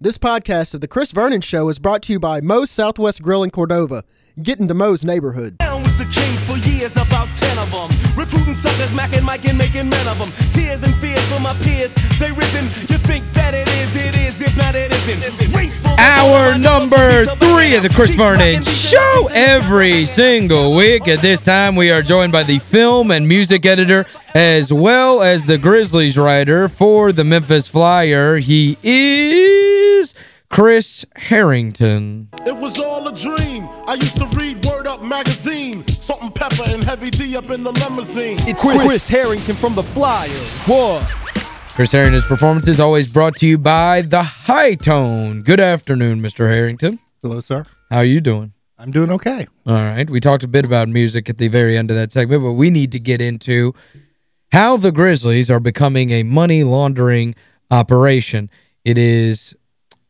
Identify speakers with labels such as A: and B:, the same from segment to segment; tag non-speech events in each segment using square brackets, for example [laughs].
A: This podcast of The Chris Vernon Show is brought to you by Moe's Southwest Grill in Cordova. Get into Moe's neighborhood.
B: Down with the king for years, about ten of them. Recruiting suckers, macking, Mike, and making men of them. Tears and fears for my peers, they risen. You think that it is, it is, if not, it isn't.
C: Hour number three of the Chris Vernon Show every single week. At this time, we are joined by the film and music editor as well as the Grizzlies writer for the Memphis Flyer. He is Chris Harrington.
D: It was all a dream. I used to read Word Up magazine. Salt-N-Pepa and heavy D up in the limousine.
E: It's Chris, Harrington from The Flyer. What?
C: Chris Harrington's performance is always brought to you by The Hi-Tone. Good afternoon, Mr. Harrington.
F: Hello, sir.
C: How are you doing?
F: I'm doing okay.
C: All right. We talked a bit about music at the very end of that segment, but we need to get into how the Grizzlies are becoming a money laundering operation. It is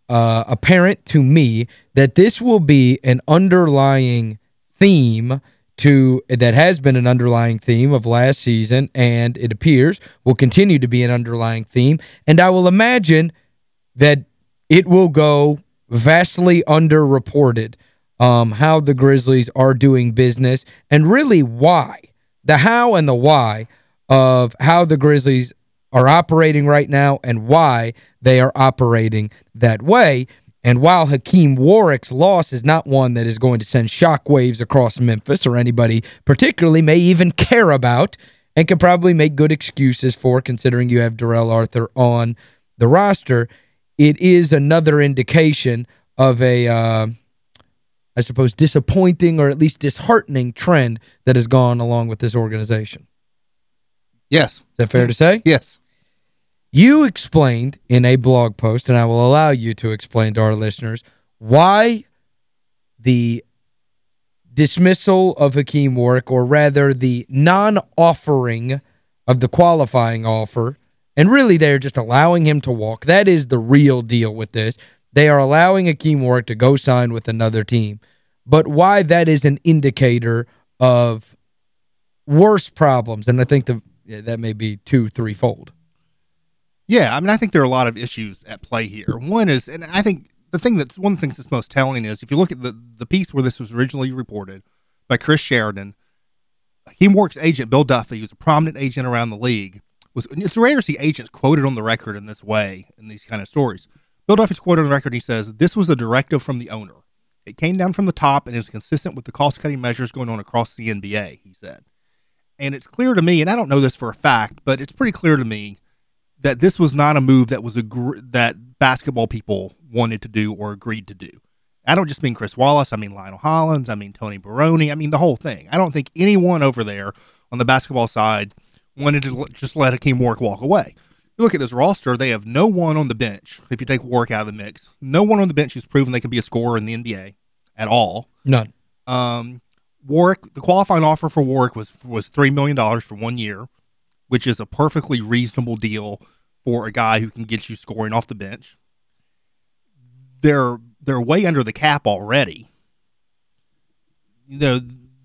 C: uh, apparent to me that this will be an underlying theme to that has been an underlying theme of last season and it appears will continue to be an underlying theme and I will imagine that it will go vastly underreported um, how the Grizzlies are doing business and really why. The how and the why of how the Grizzlies are operating right now and why they are operating that way. And while Hakim Warrick's loss is not one that is going to send shockwaves across Memphis or anybody particularly may even care about and can probably make good excuses for considering you have Darrell Arthur on the roster, it is another indication of a, uh, I suppose, disappointing or at least disheartening trend that has gone along with this organization.
F: Yes.
C: Is that fair to say?
F: Yes.
C: You explained in a blog post, and I will allow you to explain to our listeners, why the dismissal of Hakim Warrick, or rather the non-offering of the qualifying offer, and really they're just allowing him to walk. That is the real deal with this. They are allowing Hakim Warrick to go sign with another team. But why that is an indicator of worse problems, and I think the that may be two, threefold.
F: Yeah, I mean, I think there are a lot of issues at play here. One is, and I think the thing that's, one of the things that's most telling is, if you look at the, the piece where this was originally reported by Chris Sheridan, Hakim Warrick's agent, Bill Duffy, who's a prominent agent around the league, was it's rare to see agents quoted on the record in this way in these kind of stories. Bill Duffy's quoted on the record, he says, this was a directive from the owner. It came down from the top and is consistent with the cost-cutting measures going on across the NBA, he said. And it's clear to me, and I don't know this for a fact, but it's pretty clear to me that this was not a move that was a that basketball people wanted to do or agreed to do. I don't just mean Chris Wallace. I mean Lionel Hollins. I mean Tony Baroni. I mean the whole thing. I don't think anyone over there on the basketball side wanted to just let Hakeem Warrick walk away. You look at this roster, they have no one on the bench, if you take Warrick out of the mix. No one on the bench who's proven they can be a scorer in the NBA at all.
C: None.
F: Um, Warrick, the qualifying offer for Warrick was was $3 million for one year, which is a perfectly reasonable deal for a guy who can get you scoring off the bench. They're they're way under the cap already. You know,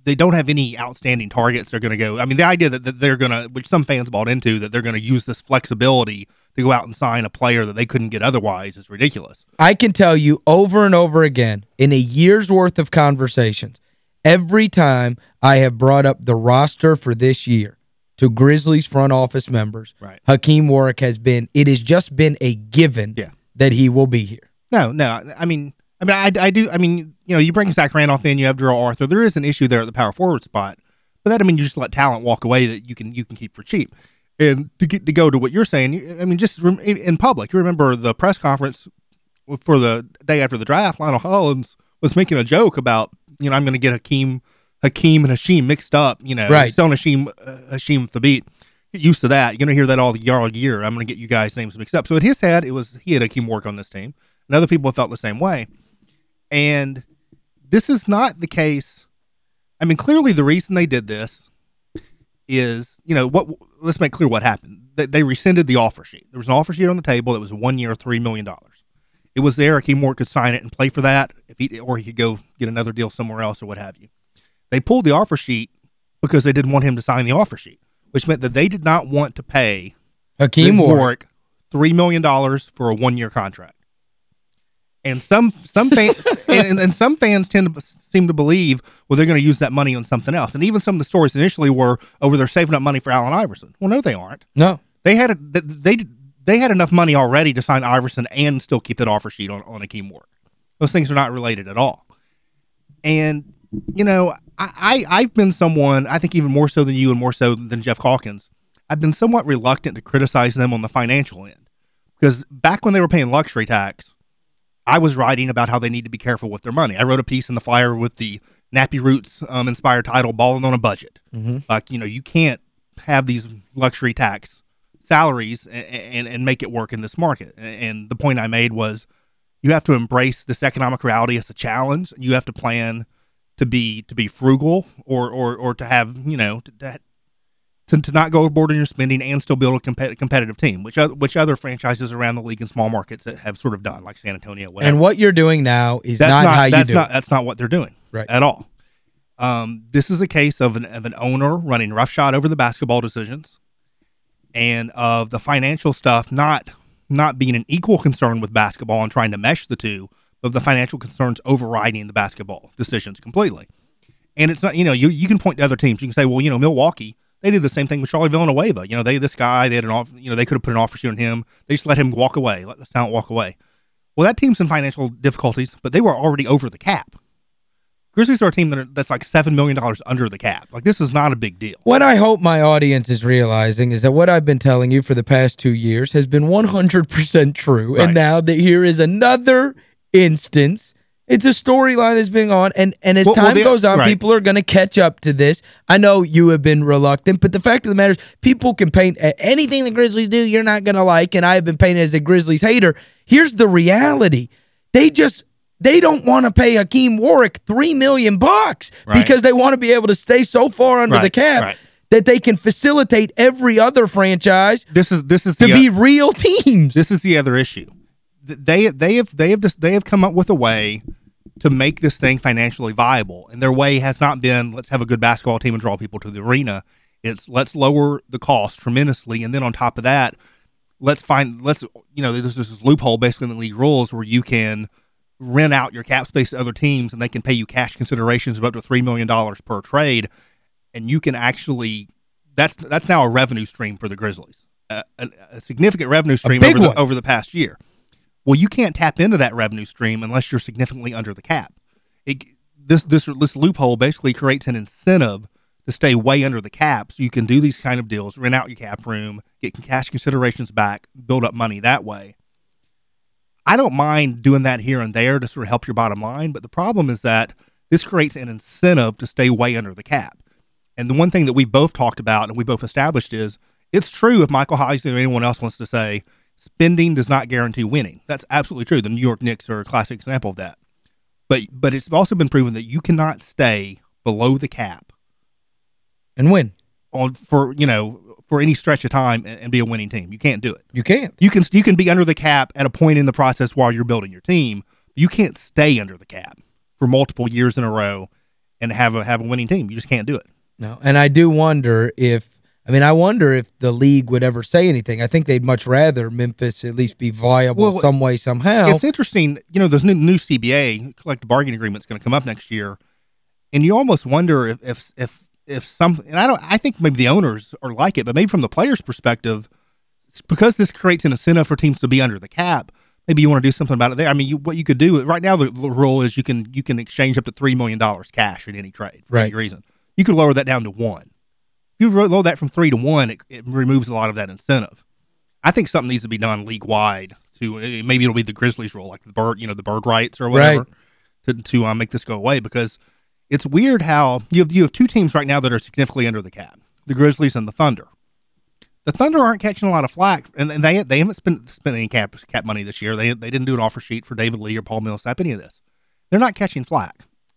F: they don't have any outstanding targets they're going to go. I mean, the idea that, that they're going to, which some fans bought into, that they're going to use this flexibility to go out and sign a player that they couldn't get otherwise is ridiculous.
C: I can tell you over and over again, in a year's worth of conversations, every time I have brought up the roster for this year to Grizzlies front office members,
F: right.
C: Hakim Warrick has been, it has just been a given
F: yeah.
C: that he will be here.
F: No, no, I mean, I mean, I, I do, I mean, you know, you bring Zach Randolph in, you have Darrell Arthur. There is an issue there at the power forward spot, but that doesn't mean you just let talent walk away that you can you can keep for cheap. And to get to go to what you're saying, I mean, just in public, you remember the press conference for the day after the draft, Lionel Hollins was making a joke about, you know, I'm going to get Hakim Hakim and Hasheem mixed up, you know,
C: right.
F: selling Hasheem, uh, Hasheem Thabeet. Get used to that. You're going to hear that all year, year. I'm going to get you guys' names mixed up. So at his head, it was he had Hakim Warrick on this team. And other people felt the same way. And this is not the case. I mean, clearly the reason they did this is, you know, what let's make clear what happened. They, they rescinded the offer sheet. There was an offer sheet on the table that was one year, $3 million. It was there. Hakim Warrick could sign it and play for that, if he or he could go get another deal somewhere else or what have you. They pulled the offer sheet because they didn't want him to sign the offer sheet, which meant that they did not want to pay
C: Hakeem Warrick
F: $3 million for a one-year contract. And some some fans [laughs] and, and some fans tend to seem to believe well they're going to use that money on something else. And even some of the stories initially were over they're saving up money for Allen Iverson. Well, no they aren't.
C: No.
F: They had a, they they had enough money already to sign Iverson and still keep that offer sheet on on Hakeem Warrick. Those things are not related at all. And you know, I, I I've been someone I think even more so than you and more so than Geoff Calkins. I've been somewhat reluctant to criticize them on the financial end. Because back when they were paying luxury tax, I was writing about how they need to be careful with their money. I wrote a piece in the Flyer with the Nappy Roots um, inspired title, Balling on a Budget.
C: Mm -hmm.
F: Like, you know, you can't have these luxury tax salaries and, and, and make it work in this market. And the point I made was you have to embrace this economic reality as a challenge. You have to plan to be to be frugal or or, or to have, you know, to, to, to not go overboard in your spending and still build a compet competitive team, which other, which other franchises around the league in small markets that have sort of done, like San Antonio, whatever.
C: And what you're doing now is
F: that's
C: not,
F: not
C: how you
F: that's
C: do
F: not,
C: it.
F: That's not what they're doing
C: right.
F: at all. Um, this is a case of an, of an owner running roughshod over the basketball decisions and of the financial stuff not not being an equal concern with basketball and trying to mesh the two, but the financial concerns overriding the basketball decisions completely. And it's not, you know, you you can point to other teams. You can say, well, you know, Milwaukee – they did the same thing with Charlie Villanueva. You know, they this guy, they had an off, you know, they could have put an offer sheet on him. They just let him walk away, let the talent walk away. Well, that team's in financial difficulties, but they were already over the cap. Grizzlies are a team that are, that's like $7 million under the cap. Like, this is not a big deal.
C: What I hope my audience is realizing is that what I've been telling you for the past two years has been 100% true.
F: Right.
C: And now that here is another instance it's a storyline that's been on, and, and as
F: well,
C: time
F: well,
C: goes on,
F: right.
C: people are going to catch up to this. I know you have been reluctant, but the fact of the matter is people can paint anything the Grizzlies do you're not going to like, and I have been painted as a Grizzlies hater. Here's the reality. They just they don't want to pay Hakim Warrick 3 million bucks
F: right.
C: because they want to be able to stay so far under
F: right,
C: the cap that they can facilitate every other franchise
F: this is this is
C: to
F: the,
C: be real teams.
F: This is the other issue. They they have they have they have come up with a way to make this thing financially viable. And their way has not been, let's have a good basketball team and draw people to the arena. It's let's lower the cost tremendously. And then on top of that, let's find, let's, you know, there's this loophole basically in the league rules where you can rent out your cap space to other teams and they can pay you cash considerations of up to $3 million per trade. And you can actually, that's that's now a revenue stream for the Grizzlies. a, a significant revenue stream over the, over the past year. Well, you can't tap into that revenue stream unless you're significantly under the cap. It, this, this, this loophole basically creates an incentive to stay way under the cap so you can do these kind of deals, rent out your cap room, get cash considerations back, build up money that way. I don't mind doing that here and there to sort of help your bottom line, but the problem is that this creates an incentive to stay way under the cap. And the one thing that we both talked about and we both established is it's true if Michael Heisley or anyone else wants to say spending does not guarantee winning. That's absolutely true. The New York Knicks are a classic example of that. But but it's also been proven that you cannot stay below the cap
C: and win
F: on for, you know, for any stretch of time and, and be a winning team. You can't do it.
C: You can't.
F: You can you can be under the cap at a point in the process while you're building your team. You can't stay under the cap for multiple years in a row and have a have a winning team. You just can't do it.
C: No, and I do wonder if I mean, I wonder if the league would ever say anything. I think they'd much rather Memphis at least be viable
F: well,
C: some way, somehow.
F: It's interesting. You know, there's new, new CBA, collective bargaining agreement, is going to come up next year. And you almost wonder if if if if some and I don't I think maybe the owners are like it, but maybe from the players' perspective, because this creates an incentive for teams to be under the cap, maybe you want to do something about it there. I mean, you, what you could do right now the, the rule is you can you can exchange up to $3 million cash in any trade for
C: right.
F: any reason. You could lower that down to 1 you lower that from three to one, it, it removes a lot of that incentive. I think something needs to be done league-wide to eh, maybe it'll be the Grizzlies rule, like the bird, you know, the bird rights or whatever,
C: right.
F: to to uh, make this go away because it's weird how you have you have two teams right now that are significantly under the cap, the Grizzlies and the Thunder. The Thunder aren't catching a lot of flack, and, and they they haven't spent spent any cap cap money this year. They they didn't do an offer sheet for David Lee or Paul Millsap, any of this. They're not catching flack.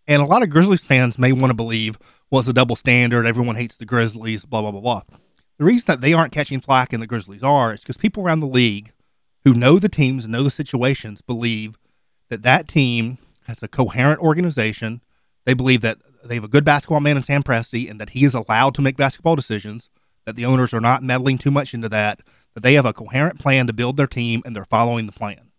F: And a lot of Grizzlies fans may want to believe, it's a double standard, everyone hates the Grizzlies, blah, blah, blah, blah. The reason that they aren't catching flack and the Grizzlies are is because people around the league who know the teams and know the situations believe that that team has a coherent organization. They believe that they have a good basketball man in Sam Presti and that he is allowed to make basketball decisions, that the owners are not meddling too much into that, that they have a coherent plan to build their team and they're following the plan.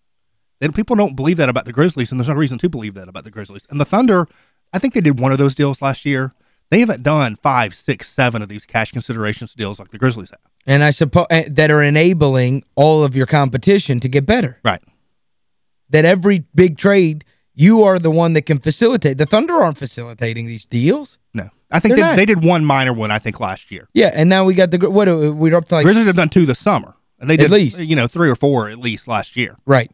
F: And people don't believe that about the Grizzlies, and there's no reason to believe that about the Grizzlies. And the Thunder, I think they did one of those deals last year. They haven't done five, six, seven of these cash considerations deals like the Grizzlies have.
C: And I suppose that are enabling all of your competition to get better.
F: Right.
C: That every big trade, you are the one that can facilitate. The Thunder aren't facilitating these deals.
F: No. I think
C: They're
F: they, did one minor one, I think, last year.
C: Yeah, and now we got the what uh, we're up to like
F: Grizzlies have done two this summer. And they did, At
C: least.
F: you know, three or four at least last year.
C: right.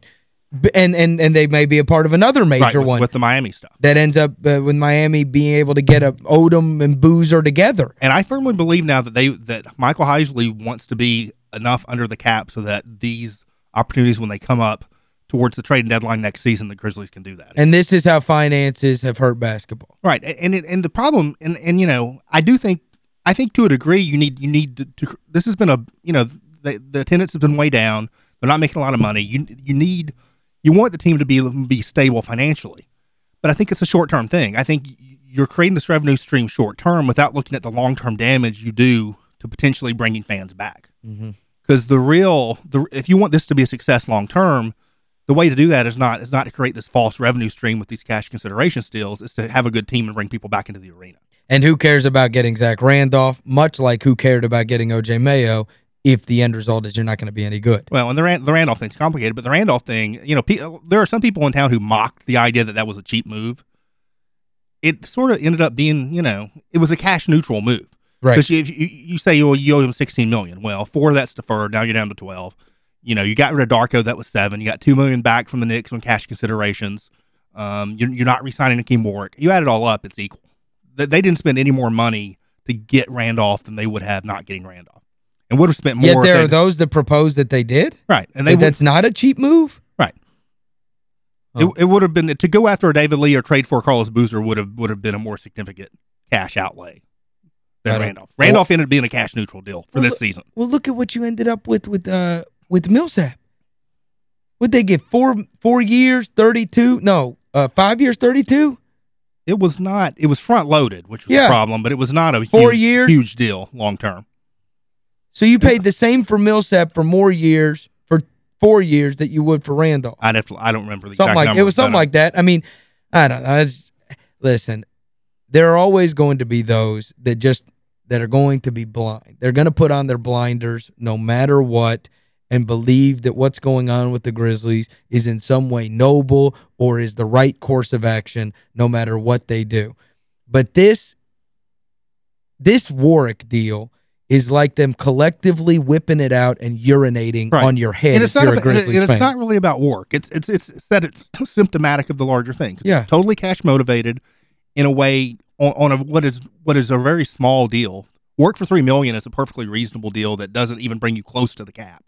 C: And and and they may be a part of another major
F: right, with,
C: one
F: with the Miami stuff.
C: that ends up uh, with Miami being able to get a Odom and Boozer together.
F: And I firmly believe now that they that Michael Heisley wants to be enough under the cap so that these opportunities, when they come up towards the trading deadline next season, the Grizzlies can do that.
C: And this is how finances have hurt basketball.
F: Right, and it, and the problem, and and you know, I do think, I think to a degree, you need you need to. to this has been a, you know, the the attendance has been way down. They're not making a lot of money. You you need, you want the team to be be stable financially, but I think it's a short term thing. I think you're creating this revenue stream short term without looking at the long term damage you do to potentially bringing fans back.
C: Mm-hmm.
F: Because the real, the if you want this to be a success long term, the way to do that is not is not to create this false revenue stream with these cash consideration deals. It's to have a good team and bring people back into the arena.
C: And who cares about getting Zach Randolph, much like who cared about getting O.J. Mayo if the end result is you're not going to be any good.
F: Well, and the Ran the Randolph thing's complicated, but the Randolph thing, you know, there are some people in town who mocked the idea that that was a cheap move. It sort of ended up being, you know, it was a cash neutral move.
C: Right.
F: Because you, you you say well, you owe him $16 million. Well, four of that's deferred. Now you're down to 12. You know, you got rid of Darko. That was seven. You got 2 million back from the Knicks on cash considerations. Um, you're, you're not re-signing Akeem Warrick. You add it all up, it's equal. They, they didn't spend any more money to get Randolph than they would have not getting Randolph. And would have spent more.
C: Yet there are those that propose that they did?
F: Right. And they
C: That that's not a cheap move?
F: Right.
C: Oh.
F: It, it would have been to go after a David Lee or trade for Carlos Boozer would have would have been a more significant cash outlay than. Randolph. Randolph ended up being a cash neutral deal for
C: Well,
F: this season.
C: Well, look at what you ended up with with uh with Millsap. Would they get four four years, 32? No, uh, five years, 32?
F: It was not it was front loaded, which was
C: Yeah.
F: a problem, but it was not a
C: Four
F: huge,
C: years?
F: huge deal long term.
C: So you paid the same for Millsap for more years, for four years that you would for Randolph.
F: I'd have to I don't remember the
C: Something
F: exact
C: like
F: number.
C: it was something uh, like that. I mean, I don't know. It's, listen, there are always going to be those that just that are going to be blind. They're going to put on their blinders no matter what and believe that what's going on with the Grizzlies is in some way noble or is the right course of action no matter what they do. But this this Warrick deal is like them collectively whipping it out and urinating
F: Right.
C: on your head
F: and it's not
C: you're a
F: about, and it's not really about Warrick. It's it's it's that it's symptomatic of the larger thing.
C: Yeah.
F: Totally cash motivated in a way on, on a what is what is a very small deal. Warrick for 3 million is a perfectly reasonable deal that doesn't even bring you close to the cap.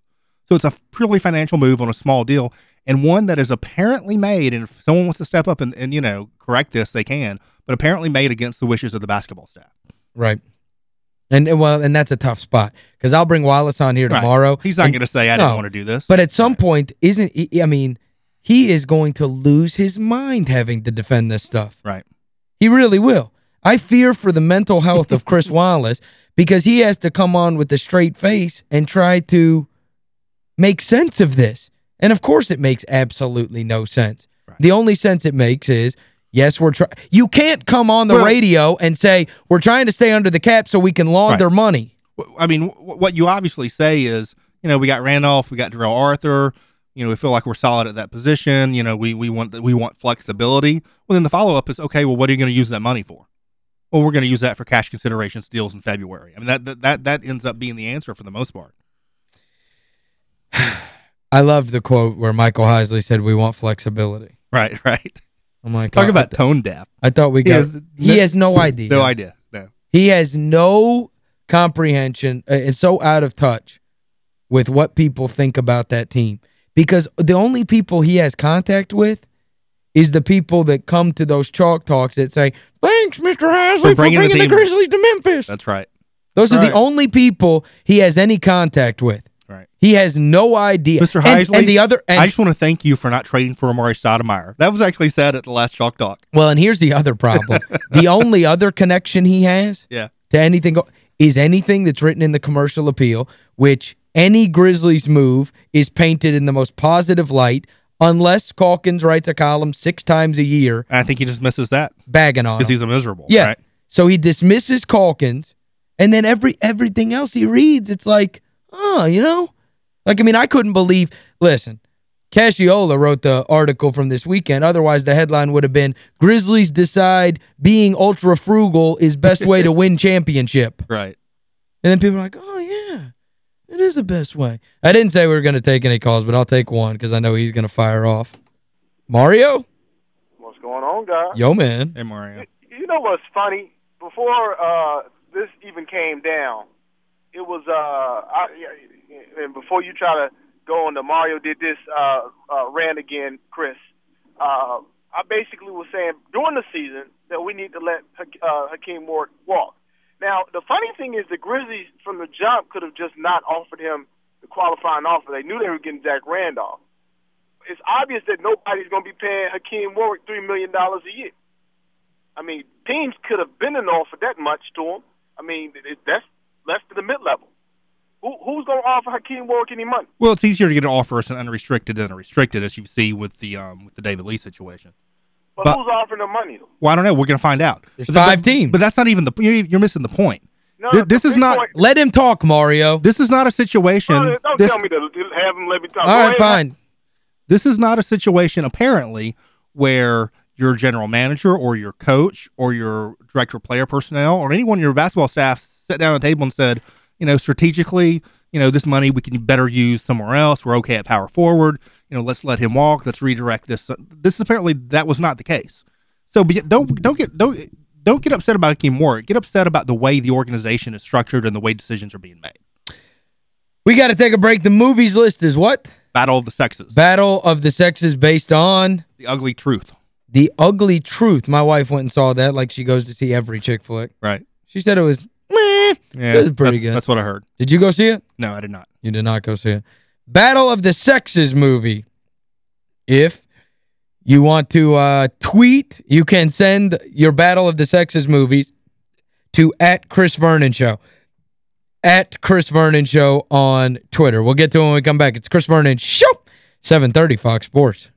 F: So it's a purely financial move on a small deal and one that is apparently made and if someone wants to step up and, and you know, correct this, they can, but apparently made against the wishes of the basketball staff.
C: Right. And well, and that's a tough spot because I'll bring Wallace on here
F: Right.
C: tomorrow.
F: He's not going to say I
C: No.
F: didn't want to do this.
C: But at some point, isn't he, I mean, he is going to lose his mind having to defend this stuff.
F: right.
C: He really will. I fear for the mental health of Chris [laughs] Wallace because he has to come on with a straight face and try to make sense of this. And of course it makes absolutely no sense.
F: Right.
C: The only sense it makes is, yes, we're trying. You can't come on the
F: Well-
C: radio and say, we're trying to stay under the cap so we can launder
F: Right.
C: money.
F: I mean, what you obviously say is, you know, we got Randolph, we got Darrell Arthur, you know, we feel like we're solid at that position, you know, we we want we want flexibility. Well, then the follow-up is, okay, well, what are you going to use that money for? Well, we're going to use that for cash considerations deals in February. I mean, that, that that that ends up being the answer for the most part. [sighs]
C: I loved the quote where Michael Heisley said, we want flexibility.
F: Right, [laughs] right.
C: I'm like,
F: Talk
C: oh,
F: about tone deaf.
C: I thought we
F: He
C: got,
F: has
C: he has no idea.
F: No idea. No.
C: He has no comprehension uh, and so out of touch with what people think about that team. Because the only people he has contact with is the people that come to those chalk talks that say, thanks, Mr. Heisley, for
F: bringing
C: bringing,
F: the
C: the. Grizzlies to Memphis.
F: That's right.
C: Those are
F: right.
C: the only people he has any contact with.
F: Right.
C: He has no idea.
F: Mr. Heisley,
C: and, the other and
F: I just want to thank you for not trading for Amar'e Stoudemire. That was actually said at the last Chalk Talk.
C: Well, and here's the other problem. [laughs] the only other connection he has
F: Yeah.
C: to anything is anything that's written in the commercial appeal, which any Grizzlies move is painted in the most positive light, unless Calkins writes a column six times a year
F: I think he just misses that
C: bagging on
F: because he's a miserable,
C: Yeah.
F: right?
C: So he dismisses Calkins, and then every everything else he reads, it's like, oh, you know? Like, I mean, I couldn't believe, listen, Casciola wrote the article from this weekend. Otherwise, the headline would have been, Grizzlies decide being ultra-frugal is best way to [laughs] win championship.
F: Right.
C: And then people are like, oh, yeah, it is the best way. I didn't say we were going to take any calls, but I'll take one because I know he's going to fire off. Mario?
G: What's going on, guy?
C: Yo, man.
F: Hey, Mario.
G: You know what's funny? Before uh this even came down, it was uh I, and before you try to go on to Mario did this uh uh rant again, Chris. Uh I basically was saying during the season that we need to let uh, Hakim Ward walk. Now, the funny thing is the Grizzlies from the jump could have just not offered him the qualifying offer. They knew they were getting Jack Randolph. It's obvious that nobody's going to be paying Hakim Warrick $3 million a year. I mean, teams could have been in offer that much to him. I mean, that's less than the mid-level. Who, who's going to offer Hakim Warrick any money?
F: Well, it's easier to get an offer as an unrestricted than a restricted, as you see with the um with the David Lee situation.
G: But,
F: But-
G: who's offering the money? Though?
F: Well, I don't know. We're going to find out.
C: There's
F: But-
C: five
F: but-
C: teams.
F: But that's not even the you're, you're missing the point.
G: No,
F: Th-
G: the
F: this is not-
G: point-
C: Let him talk, Mario.
F: This is not a situation.
G: No, don't
F: this,
G: tell me to to have him let me talk.
C: All
G: Go
C: right,
G: ahead.
C: fine.
F: this is not a situation apparently where your general manager or your coach or your director of player personnel or anyone in your basketball staff sat down at the table and said, you know, strategically, you know, this money we can better use somewhere else. We're okay at power forward. You know, let's let him walk. Let's redirect this. This apparently that was not the case. So don't don't get don't don't get upset about Hakim Warrick. Get upset about the way the organization is structured and the way decisions are being made.
C: We got to take a break. The movies list is what?
F: Battle of the sexes.
C: Battle of the Sexes based on
F: the ugly truth.
C: The Ugly Truth. My wife went and saw that like she goes to see every chick flick.
F: Right.
C: She said it was, [laughs]
F: Yeah,
C: it was pretty
F: that-
C: good.
F: That's what I heard.
C: Did you go see it?
F: No, I did not.
C: You did not go see it. Battle of the Sexes movie. If you want to uh, tweet, you can send your Battle of the Sexes movies to at Chris Vernon Show. At Chris Vernon Show on Twitter. We'll get to it when we come back. It's Chris Vernon Show, 730 Fox Sports.